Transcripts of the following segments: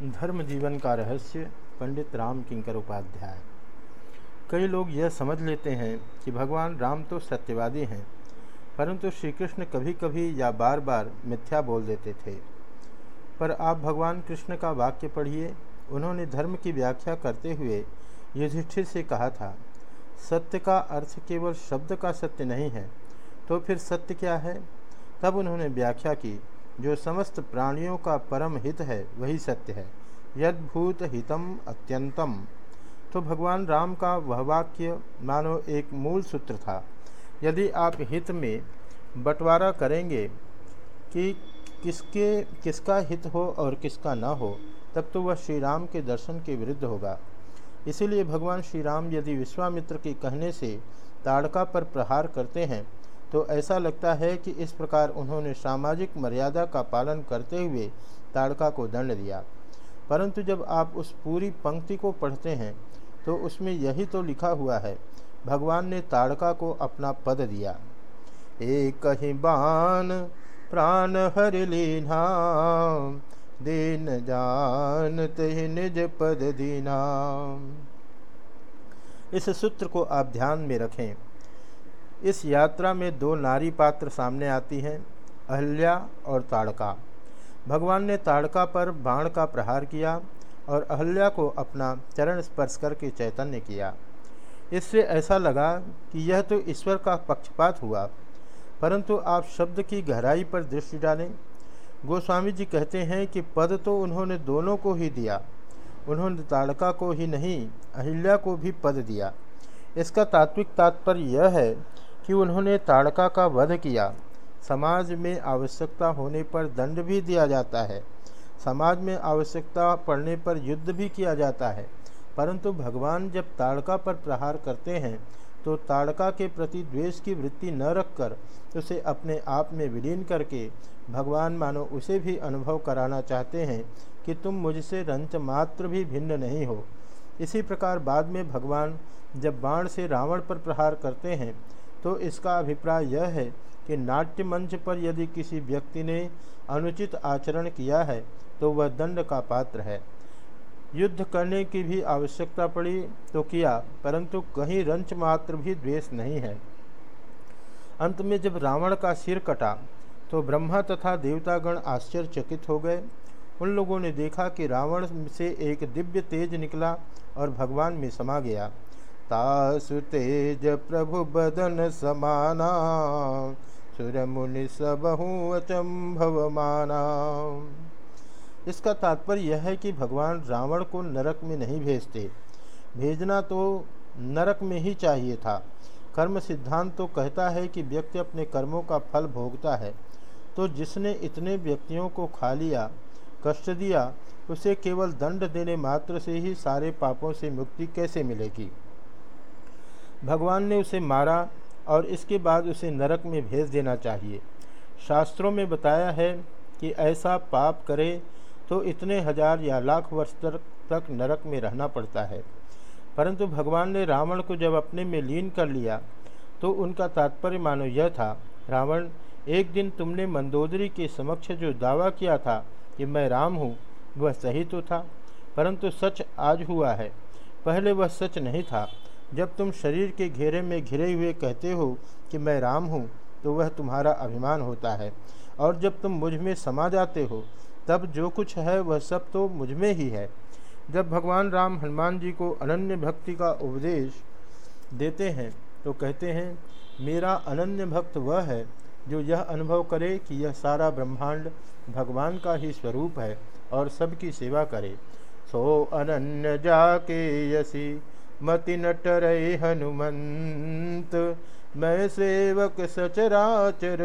धर्म जीवन का रहस्य पंडित राम किंकर उपाध्याय। कई लोग यह समझ लेते हैं कि भगवान राम तो सत्यवादी हैं, परंतु श्री कृष्ण कभी कभी या बार बार मिथ्या बोल देते थे। पर आप भगवान कृष्ण का वाक्य पढ़िए, उन्होंने धर्म की व्याख्या करते हुए युधिष्ठिर से कहा था, सत्य का अर्थ केवल शब्द का सत्य नहीं है तो फिर सत्य क्या है? तब उन्होंने व्याख्या की जो समस्त प्राणियों का परम हित है, वही सत्य है। यदभूत हितम अत्यंतम। तो भगवान राम का वह वाक्य, मानो एक मूल सूत्र था, यदि आप हित में बंटवारा करेंगे कि किसके, किसका हित हो और किसका न हो, तब तो वह श्री राम के दर्शन के विरुद्ध होगा। इसीलिए भगवान श्री राम यदि विश्वामित्र के कहने से ताड़का पर प्रहार करते हैं तो ऐसा लगता है कि इस प्रकार उन्होंने सामाजिक मर्यादा का पालन करते हुए ताड़का को दंड दिया। परंतु जब आप उस पूरी पंक्ति को पढ़ते हैं तो उसमें यही तो लिखा हुआ है, भगवान ने ताड़का को अपना पद दिया। एक ही बान प्राण हर लीना, दीन जान ते निज पद दीना। इस सूत्र को आप ध्यान में रखें। इस यात्रा में दो नारी पात्र सामने आती हैं, अहल्या और ताड़का। भगवान ने ताड़का पर बाण का प्रहार किया और अहल्या को अपना चरण स्पर्श करके चैतन्य किया। इससे ऐसा लगा कि यह तो ईश्वर का पक्षपात हुआ, परंतु आप शब्द की गहराई पर दृष्टि डालें। गोस्वामी जी कहते हैं कि पद तो उन्होंने दोनों को ही दिया, उन्होंने ताड़का को ही नहीं, अहिल्या को भी पद दिया। इसका तात्विक तात्पर्य यह है कि उन्होंने ताड़का का वध किया। समाज में आवश्यकता होने पर दंड भी दिया जाता है। समाज में आवश्यकता पड़ने पर युद्ध भी किया जाता है। परंतु भगवान जब ताड़का पर प्रहार करते हैं तो ताड़का के प्रति द्वेष की वृत्ति न रखकर उसे अपने आप में विलीन करके भगवान मानो उसे भी अनुभव कराना चाहते हैं कि तुम मुझसे रंच मात्र भी भिन्न नहीं हो। इसी प्रकार बाद में भगवान जब बाण से रावण पर प्रहार करते हैं तो इसका अभिप्राय यह है कि नाट्य मंच पर यदि किसी व्यक्ति ने अनुचित आचरण किया है तो वह दंड का पात्र है। युद्ध करने की भी आवश्यकता पड़ी तो किया, परंतु कहीं रंच मात्र भी द्वेष नहीं है। अंत में जब रावण का सिर कटा तो ब्रह्मा तथा देवतागण आश्चर्यचकित हो गए। उन लोगों ने देखा कि रावण से एक दिव्य तेज निकला और भगवान में समा गया। तासु तेज प्रभु बदन समाना सुर मुनि सबहू अचंभव माना। इसका तात्पर्य यह है कि भगवान रावण को नरक में नहीं भेजते। भेजना तो नरक में ही चाहिए था। कर्म सिद्धांत तो कहता है कि व्यक्ति अपने कर्मों का फल भोगता है। तो जिसने इतने व्यक्तियों को खा लिया, कष्ट दिया, उसे केवल दंड देने मात्र से ही सारे पापों से मुक्ति कैसे मिलेगी? भगवान ने उसे मारा और इसके बाद उसे नरक में भेज देना चाहिए। शास्त्रों में बताया है कि ऐसा पाप करे तो इतने हज़ार या लाख वर्ष तक नरक में रहना पड़ता है। परंतु भगवान ने रावण को जब अपने में लीन कर लिया तो उनका तात्पर्य मानो यह था, रावण, एक दिन तुमने मंदोदरी के समक्ष जो दावा किया था कि मैं राम हूँ, वह सही तो था, परंतु सच आज हुआ है। पहले वह सच नहीं था जब तुम शरीर के घेरे में घिरे हुए कहते हो कि मैं राम हूँ तो वह तुम्हारा अभिमान होता है। और जब तुम मुझमें समा जाते हो, तब जो कुछ है वह सब तो मुझमें ही है। जब भगवान राम हनुमान जी को अनन्य भक्ति का उपदेश देते हैं तो कहते हैं, मेरा अनन्य भक्त वह है जो यह अनुभव करे कि यह सारा ब्रह्मांड भगवान का ही स्वरूप है और सबकी सेवा करे। सो अनन्य जाके यसी मति नटर हनुमंत। मैं सेवक सचराचर,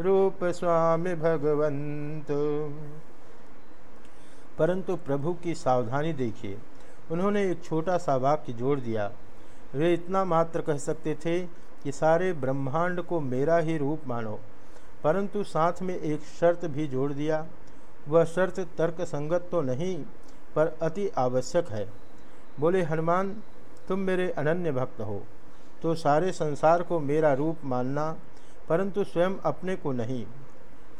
रूप स्वामी भगवंत। परंतु प्रभु की सावधानी देखिए, उन्होंने एक छोटा सा वाक्य जोड़ दिया। वे इतना मात्र कह सकते थे कि सारे ब्रह्मांड को मेरा ही रूप मानो, परंतु साथ में एक शर्त भी जोड़ दिया। वह शर्त तर्क संगत तो नहीं, पर अति आवश्यक है। बोले, हनुमान, तुम मेरे अनन्य भक्त हो तो सारे संसार को मेरा रूप मानना, परंतु स्वयं अपने को नहीं।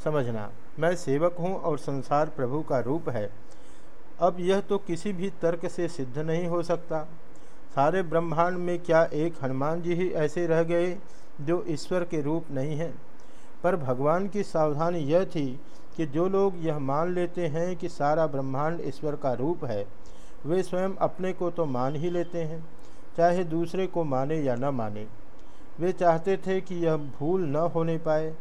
समझना, मैं सेवक हूँ और संसार प्रभु का रूप है। अब यह तो किसी भी तर्क से सिद्ध नहीं हो सकता। सारे ब्रह्मांड में क्या एक हनुमान जी ही ऐसे रह गए, जो ईश्वर के रूप नहीं हैं? पर भगवान की सावधानी यह थी कि जो लोग यह मान लेते हैं कि सारा ब्रह्मांड ईश्वर का रूप है वे स्वयं अपने को तो मान ही लेते हैं, चाहे दूसरे को माने या न माने। वे चाहते थे कि यह भूल न होने पाए।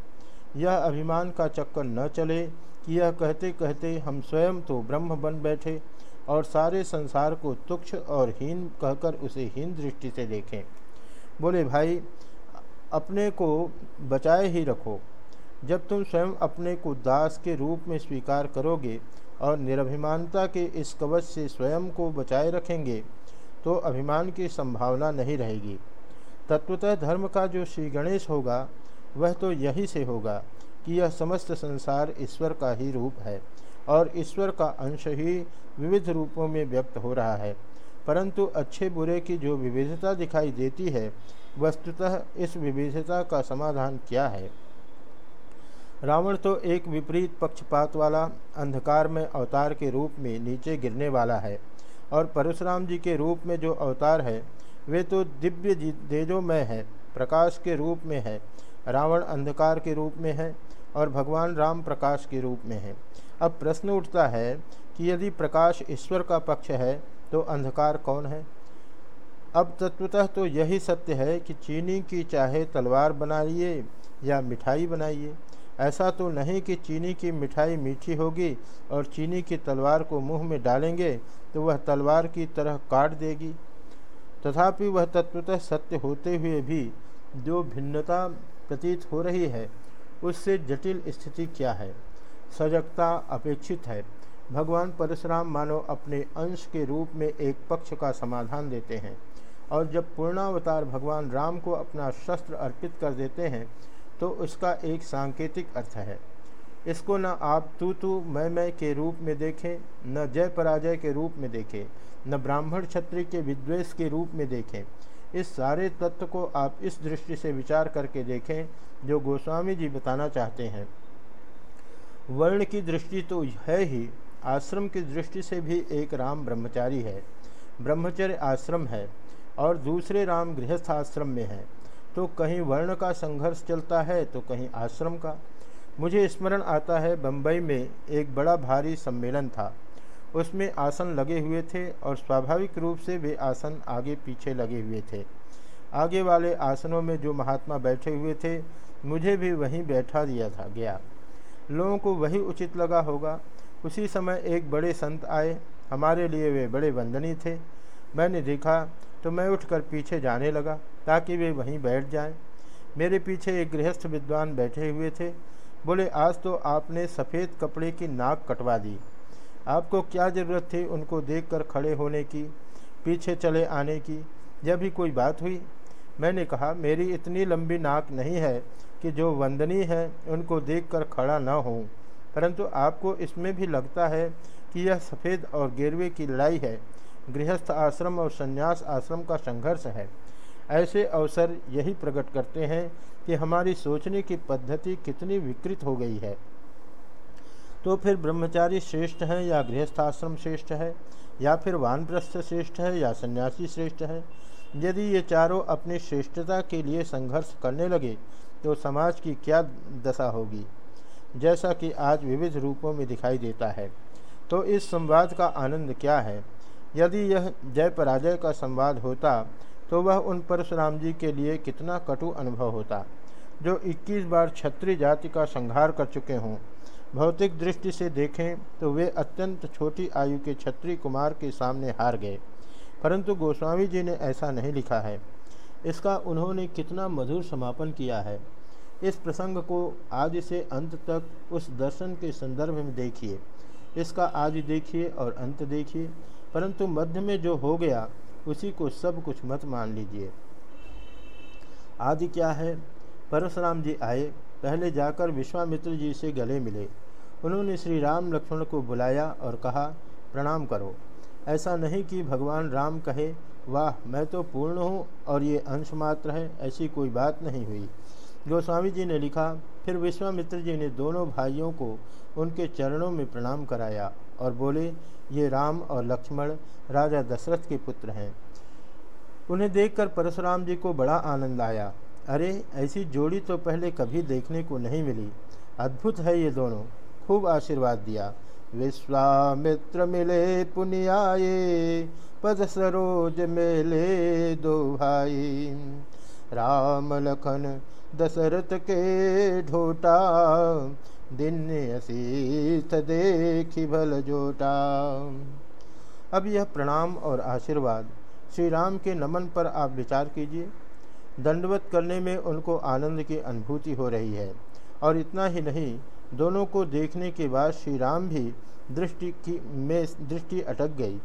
यह अभिमान का चक्कर न चले कि यह कहते कहते हम स्वयं तो ब्रह्म बन बैठे और सारे संसार को तुक्ष और हीन कहकर उसे हीन दृष्टि से देखें। बोले, भाई, अपने को बचाए ही रखो। जब तुम स्वयं अपने को दास के रूप में स्वीकार करोगे और निरभिमानता के इस कवच से स्वयं को बचाए रखेंगे तो अभिमान की संभावना नहीं रहेगी। तत्वतः धर्म का जो श्री गणेश होगा, वह तो यही से होगा कि यह समस्त संसार ईश्वर का ही रूप है और ईश्वर का अंश ही विविध रूपों में व्यक्त हो रहा है। परंतु अच्छे बुरे की जो विविधता दिखाई देती है, वस्तुतः इस विविधता का समाधान क्या है? रावण तो एक विपरीत पक्षपात वाला, अंधकार में अवतार के रूप में नीचे गिरने वाला है और परशुराम जी के रूप में जो अवतार है, वे तो दिव्य तेजोमय है, प्रकाश के रूप में है। रावण अंधकार के रूप में है और भगवान राम प्रकाश के रूप में है। अब प्रश्न उठता है कि यदि प्रकाश ईश्वर का पक्ष है तो अंधकार कौन है? अब तत्वतः तो यही सत्य है कि चीनी की चाहे तलवार बनाइए या मिठाई बनाइए। ऐसा तो नहीं कि चीनी की मिठाई मीठी होगी और चीनी की तलवार को मुँह में डालेंगे तो वह तलवार की तरह काट देगी। तथापि वह तत्वतः सत्य होते हुए भी जो भिन्नता प्रतीत हो रही है, उससे जटिल स्थिति क्या है? सजगता अपेक्षित है। भगवान परशुराम मानो अपने अंश के रूप में एक पक्ष का समाधान देते हैं और जब पूर्णावतार भगवान राम को अपना शस्त्र अर्पित कर देते हैं तो उसका एक सांकेतिक अर्थ है। इसको न आप तू तू मैं मैं के रूप में देखें, न जय पराजय के रूप में देखें, न ब्राह्मण क्षत्रिय के विद्वेष के रूप में देखें। इस सारे तत्व को आप इस दृष्टि से विचार करके देखें, जो गोस्वामी जी बताना चाहते हैं। वर्ण की दृष्टि तो है ही, आश्रम की दृष्टि से भी एक राम ब्रह्मचारी है। ब्रह्मचर्य आश्रम है, और दूसरे राम गृहस्थ आश्रम में है। तो कहीं वर्ण का संघर्ष चलता है तो कहीं आश्रम का। मुझे स्मरण आता है बम्बई में एक बड़ा भारी सम्मेलन था। उसमें आसन लगे हुए थे और स्वाभाविक रूप से वे आसन आगे पीछे लगे हुए थे। आगे वाले आसनों में जो महात्मा बैठे हुए थे, मुझे भी वहीं बैठा दिया था, गया। लोगों को वही उचित लगा होगा। उसी समय एक बड़े संत आए। हमारे लिए वे बड़े वंदनी थे। मैंने देखा तो मैं उठकर पीछे जाने लगा। ताकि वे वहीं बैठ जाएँ। मेरे पीछे एक गृहस्थ विद्वान बैठे हुए थे। बोले, आज तो आपने सफ़ेद कपड़े की नाक कटवा दी। आपको क्या ज़रूरत थी उनको देखकर खड़े होने की, पीछे चले आने की? यह भी कोई बात हुई, मैंने कहा, मेरी इतनी लंबी नाक नहीं है कि जो वंदनीय है, उनको देखकर खड़ा न हो। परंतु आपको इसमें भी लगता है कि यह सफ़ेद और गेरवे की लड़ाई है। गृहस्थ आश्रम और संन्यास आश्रम का संघर्ष है। ऐसे अवसर यही प्रकट करते हैं कि हमारी सोचने की पद्धति कितनी विकृत हो गई है। तो फिर ब्रह्मचारी श्रेष्ठ है या गृहस्थाश्रम श्रेष्ठ है, या फिर वानप्रस्थ श्रेष्ठ है या सन्यासी श्रेष्ठ है? यदि ये चारों अपनी श्रेष्ठता के लिए संघर्ष करने लगे तो समाज की क्या दशा होगी? जैसा कि आज विविध रूपों में दिखाई देता है। तो इस संवाद का आनंद क्या है? यदि यह जय पराजय का संवाद होता तो वह उन परशुराम जी के लिए कितना कटु अनुभव होता। जो 21 बार क्षत्रिय जाति का संहार कर चुके हों। भौतिक दृष्टि से देखें तो वे अत्यंत छोटी आयु के क्षत्रिय कुमार के सामने हार गए। परंतु गोस्वामी जी ने ऐसा नहीं लिखा है। इसका उन्होंने कितना मधुर समापन किया है। इस प्रसंग को आदि से अंत तक उस दर्शन के संदर्भ में देखिए। इसका आदि देखिए और अंत देखिए। परंतु मध्य में जो हो गया उसी को सब कुछ मत मान लीजिए। आदि क्या है? परशुराम जी आए, पहले जाकर विश्वामित्र जी से गले मिले। उन्होंने श्री राम लक्ष्मण को बुलाया और कहा, प्रणाम करो। ऐसा नहीं कि भगवान राम कहे, वाह, मैं तो पूर्ण हूँ और ये अंश मात्र है, ऐसी कोई बात नहीं हुई। गोस्वामी जी ने लिखा फिर विश्वामित्र जी ने दोनों भाइयों को उनके चरणों में प्रणाम कराया और बोले, ये राम और लक्ष्मण राजा दशरथ के पुत्र हैं। उन्हें देखकर परशुराम जी को बड़ा आनंद आया। अरे, ऐसी जोड़ी तो पहले कभी देखने को नहीं मिली। अद्भुत है ये दोनों। खूब आशीर्वाद दिया। विश्वामित्र मिले, पुनियाए, पद सरोज मेले दो भाई। राम लखन दशरथ के ढोटा, दिन असीत देखी भल जोटा। अब यह प्रणाम और आशीर्वाद श्री राम के नमन पर आप विचार कीजिए। दंडवत करने में उनको आनंद की अनुभूति हो रही है, और इतना ही नहीं, दोनों को देखने के बाद श्री राम भी दृष्टि की में दृष्टि अटक गई।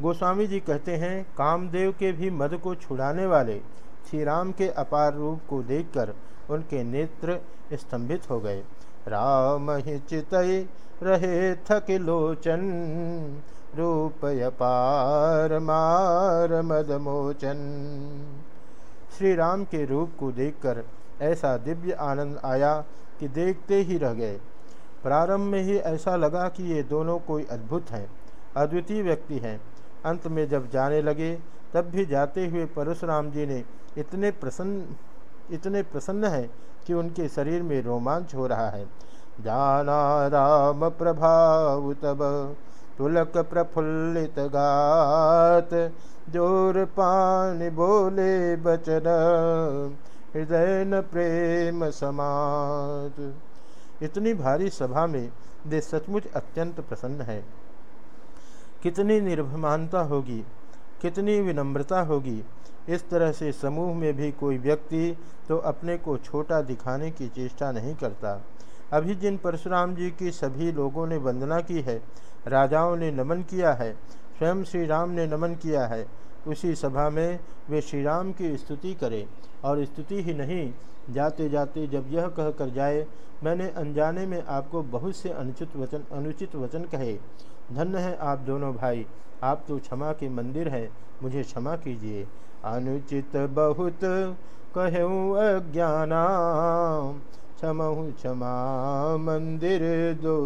गोस्वामी जी कहते हैं, कामदेव के भी मद को छुड़ाने वाले श्री राम के अपार रूप को देखकर उनके नेत्र स्तंभित हो गए। राम ही चित रहे थक लोचन रूप अपार मार मदमोचन श्री राम के रूप को देखकर ऐसा दिव्य आनंद आया कि देखते ही रह गए। प्रारंभ में ही ऐसा लगा कि ये दोनों कोई अद्भुत हैं, अद्वितीय व्यक्ति हैं। अंत में जब जाने लगे, तब भी जाते हुए परशुराम जी ने इतने प्रसन्न इतने प्रसन्न हैं कि उनके शरीर में रोमांच हो रहा है। जाना राम प्रभाव तब तुलक प्रफुल्लित गात ज़ोर पान बोले बचन, हृदय न प्रेम समात इतनी भारी सभा में वे सचमुच अत्यंत प्रसन्न है। कितनी निर्भमानता होगी कितनी विनम्रता होगी। इस तरह से समूह में भी कोई व्यक्ति तो अपने को छोटा दिखाने की चेष्टा नहीं करता। अभी जिन परशुराम जी की सभी लोगों ने वंदना की है, राजाओं ने नमन किया है, स्वयं श्री राम ने नमन किया है, उसी सभा में वे श्री राम की स्तुति करें। और स्तुति ही नहीं जाते जाते जब यह कह कर जाए, मैंने अनजाने में आपको बहुत से अनुचित वचन अनुचित वचन कहे। धन्य है आप दोनों भाई, आप तो क्षमा के मंदिर हैं, मुझे क्षमा कीजिए। अनुचित बहुत कहूँ अज्ञाना क्षमहु क्षमा मंदिर दो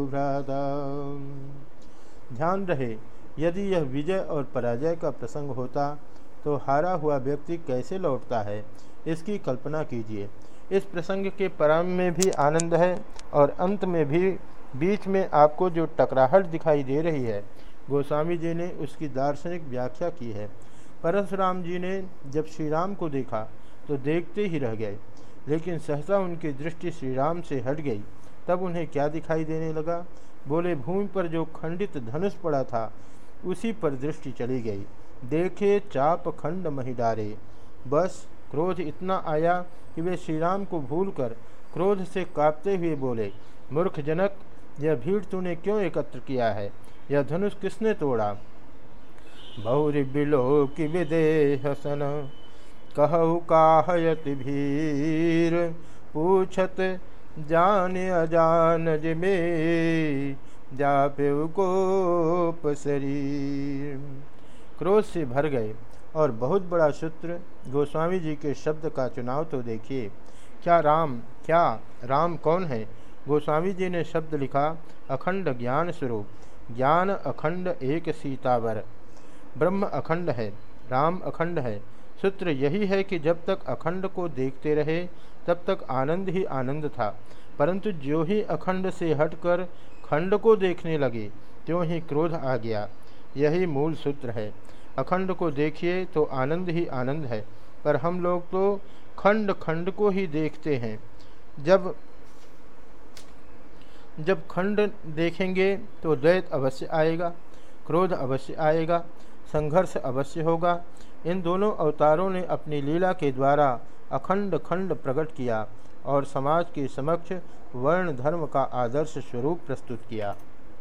ध्यान रहे, यदि यह विजय और पराजय का प्रसंग होता तो हारा हुआ व्यक्ति कैसे लौटता है, इसकी कल्पना कीजिए। इस प्रसंग के प्रारंभ में भी आनंद है और अंत में भी बीच में आपको जो टकराहट दिखाई दे रही है, गोस्वामी जी ने उसकी दार्शनिक व्याख्या की है। परशुराम जी ने जब श्री राम को देखा तो देखते ही रह गए, लेकिन सहसा उनकी दृष्टि श्री राम से हट गई। तब उन्हें क्या दिखाई देने लगा? बोले, भूमि पर जो खंडित धनुष पड़ा था, उसी पर दृष्टि चली गई। देखे चाप खंड महिडारे बस क्रोध इतना आया कि वे श्री राम को भूलकर क्रोध से कांपते हुए बोले, मूर्ख जनक, यह भीड़ तूने क्यों एकत्र किया है? यह धनुष किसने तोड़ा? भौरी बिलो की विदेह सन, कहु काहयत भीर, पूछत जान अजान जिमे जापेव कोप शरीर। क्रोध से भर गए। और बहुत बड़ा सूत्र गोस्वामी जी के शब्द का चुनाव तो देखिए। क्या राम क्या राम कौन है? गोस्वामी जी ने शब्द लिखा, अखंड ज्ञान स्वरूप। ज्ञान अखंड एक सीतावर। ब्रह्म अखंड है, राम अखंड है। सूत्र यही है कि जब तक अखंड को देखते रहे, तब तक आनंद ही आनंद था। परंतु जो ही अखंड से हटकर खंड को देखने लगे, त्यों ही क्रोध आ गया। यही मूल सूत्र है। अखंड को देखिए तो आनंद ही आनंद है, पर हम लोग तो खंड खंड को ही देखते हैं। जब जब खंड देखेंगे तो द्वैत अवश्य आएगा, क्रोध अवश्य आएगा, संघर्ष अवश्य होगा। इन दोनों अवतारों ने अपनी लीला के द्वारा अखंड खंड प्रकट किया और समाज के समक्ष वर्ण धर्म का आदर्श स्वरूप प्रस्तुत किया।